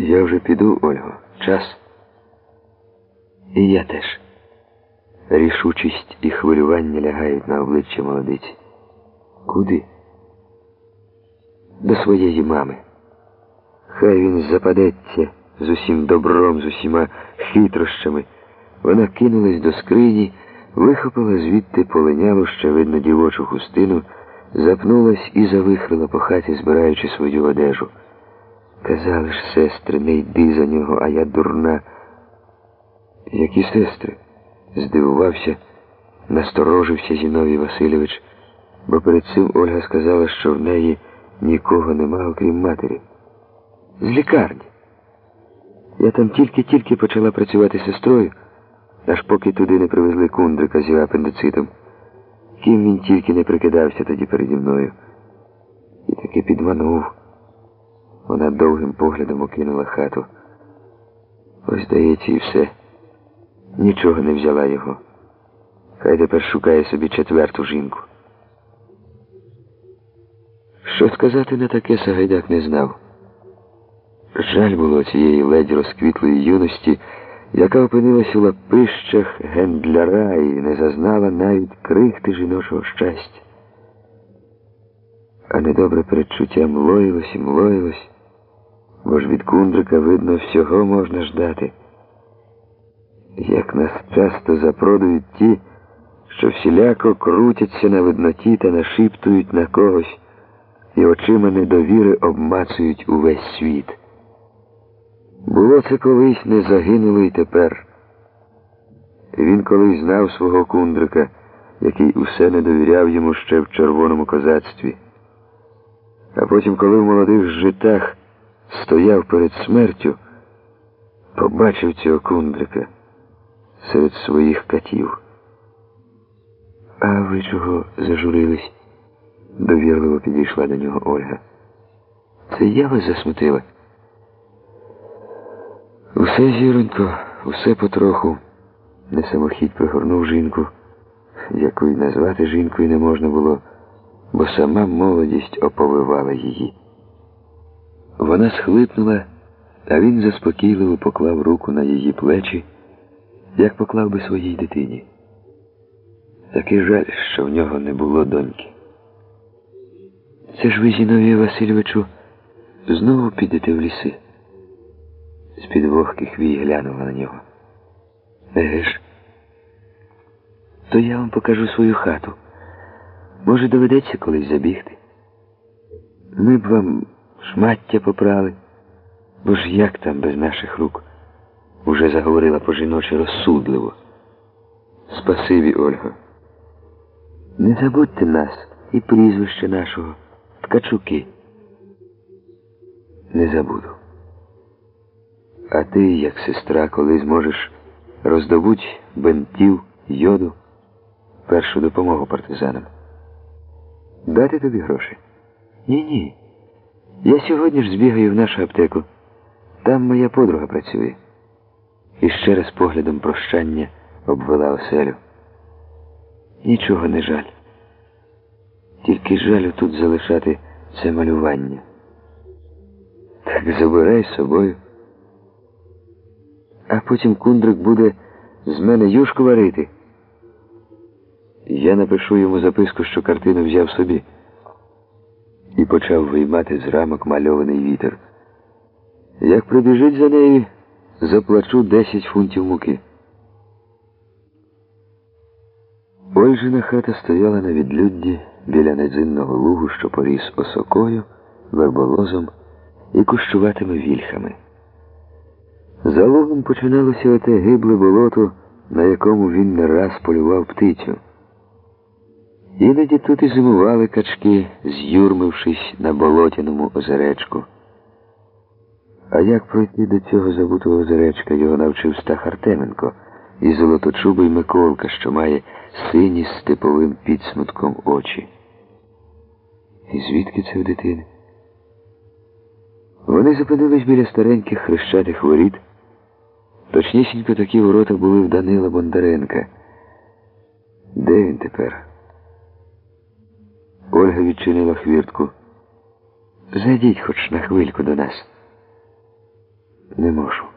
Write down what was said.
Я вже піду, Ольго. Час. І я теж. Рішучість і хвилювання лягають на обличчя молодиці. Куди? До своєї мами. Хай він западеться з усім добром, з усіма хитрощами. Вона кинулась до скрині, вихопила звідти полинялу ще видно дівочу хустину, запнулась і завихрила по хаті, збираючи свою одежу. Казали ж, сестри, не йди за нього, а я дурна. Які сестри? здивувався, насторожився Зіновій Васильович, бо перед цим Ольга сказала, що в неї нікого нема, окрім матері. З лікарні. Я там тільки-тільки почала працювати сестрою, аж поки туди не привезли кундрика з його апендицитом. Ким він тільки не прикидався тоді переді мною. І таки підманув. Вона довгим поглядом окинула хату. Ось, здається, і все. Нічого не взяла його. Хай тепер шукає собі четверту жінку. Що сказати на таке Сагайдак не знав. Жаль було цієї ледь розквітлої юності, яка опинилась у лапищах гендляра і не зазнала навіть крихти жіночого щастя. А недобре передчуття млоїлось і млоїлось, бо ж від кундрика, видно, всього можна ждати. Як нас часто запродують ті, що всіляко крутяться на видноті та нашіптують на когось і очима недовіри обмацують увесь світ. Було це колись не загинуло й тепер. Він колись знав свого кундрика, який усе не довіряв йому ще в червоному козацтві. А потім, коли в молодих житах стояв перед смертю, побачив цього кундрика серед своїх катів. А ви чого зажурились? довірливо підійшла до нього Ольга. Це я вас засмутила. Усе зіронько, усе потроху. Не самохідь пригорнув жінку, яку й назвати жінкою не можна було, бо сама молодість оповивала її. Вона схлипнула, а він заспокійливо поклав руку на її плечі, як поклав би своїй дитині. Такий жаль, що в нього не було доньки. Це ж ви, Зіновію Васильовичу, знову підете в ліси. З-під вогких вій глянула на нього. Еге ж, то я вам покажу свою хату. Може, доведеться колись забігти. Ми б вам шмаття попрали, бо ж як там без наших рук? Уже заговорила по жіночі розсудливо. Спасибі, Ольга. Не забудьте нас і прізвище нашого Ткачуки. Не забуду. А ти, як сестра, коли зможеш роздобуть бентів, йоду, першу допомогу партизанам. Дати тобі гроші? Ні, ні. Я сьогодні ж збігаю в нашу аптеку. Там моя подруга працює. І ще раз поглядом прощання обвела оселю. Нічого не жаль. Тільки жалю тут залишати це малювання. Так забирай з собою. А потім кундрик буде з мене юшку варити. Я напишу йому записку, що картину взяв собі, і почав виймати з рамок мальований вітер. Як прибіжить за нею, заплачу 10 фунтів муки. Ольжина хата стояла на відлюдді біля низинного лугу, що поріс осокою, верболозом і кущуватими вільхами. За лугом починалося оте гибле болото, на якому він не раз полював птицю. Іноді тут і зимували качки, з'юрмившись на болотяному озеречку. А як пройти до цього забутого озеречка, його навчив Стах Артеменко і золоточубий Миколка, що має сині з степовим підсмутком очі. І звідки це в дитини? Вони зупинились біля стареньких хрещатих воріт. Точнісінько такі ворота були в Данила Бондаренка. Де він тепер? Ольга відчинила хвіртку. Зайдіть хоч на хвильку до нас. Не можу.